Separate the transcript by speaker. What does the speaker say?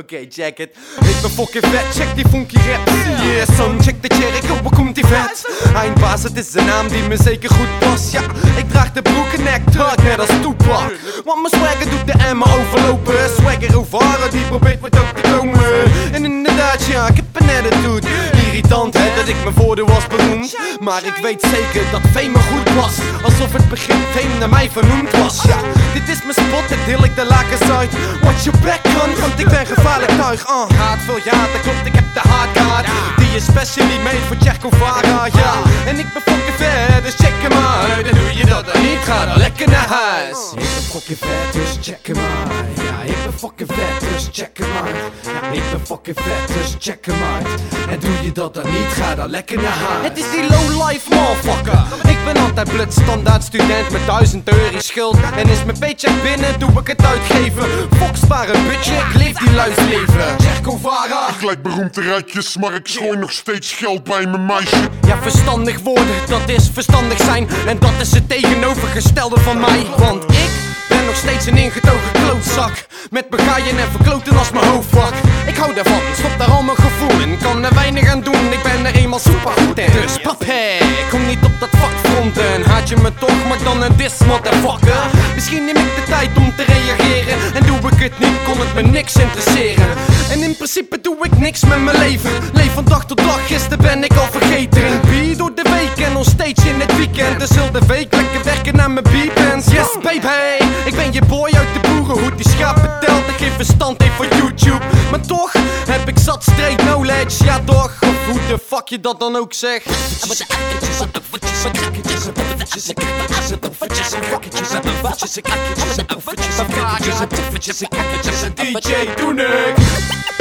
Speaker 1: Oké, check it. Ik ben fucking vet, check die funky rap. Yeah, son, check de cherry, oh, waar komt die vet? Eindbaas, het is een naam die me zeker goed past. Ja, ik draag de broek en nek terug, net als Toepak. Want mijn swagger doet de emmer overlopen. Swagger overharen, die probeert wat ook te komen. En inderdaad, ja, ik heb een attitude. Irritant, dat ik me voordeel was beroemd. Maar ik weet zeker dat Fame me goed was. Alsof het begin Fame naar mij vernoemd was. Ja, dit is mijn spot, dit deel ik de lakens uit. Watch your back, man, want ik ben gevaarlijk tuig. Uh, haat veel ja, dat klopt, ik heb de haatkaart. Die is specially made voor Tsjechoslovakia, ja. En ik ben fucking vet, dus check hem uit. En doe je dat dan niet, ga dan lekker naar huis. Fucking vet, dus check hem uit. Ja, ik ben fucking vet, dus check hem uit. Ja, ik ben fucking vet, dus check hem uit. En doe je dat dan niet, ga dan lekker naar huis. Het is die low-life motherfucker. Ik ben altijd blut, standaard student met duizend euro schuld. En is mijn paycheck binnen, doe ik het uitgeven. Fox sparen, bitch, ik leef die luis leven.
Speaker 2: Ik lijk beroemd te rijtjes, maar ik gooi nog steeds geld bij mijn meisje.
Speaker 1: Ja, verstandig worden, dat is verstandig zijn. En dat is het tegenovergestelde van mij. Want steeds een ingetogen klootzak. Met begaaien en verkloten als mijn hoofdvak. Ik hou daarvan, stop daar al mijn gevoel. Kan er weinig aan doen, ik ben er eenmaal super goed in. Dus papé, ik kom niet op dat vakfront en haat je me toch, maar dan een dis, motherfucker. Misschien neem ik de tijd om te reageren. En doe ik het niet, kon het me niks interesseren. En in principe doe ik niks met mijn leven. Leef van dag tot dag, gisteren ben ik al vergeten. B door de week en nog steeds in het weekend. Dus heel de week lekker werken aan mijn beatbands. Yes, baby, boerenhoed. Die schapen telt en geen verstand heeft voor YouTube. Maar toch heb ik zat straight knowledge, ja toch? Of hoe de fuck je dat dan ook zegt. DJ